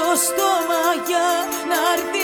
στο στόμα για να έρθει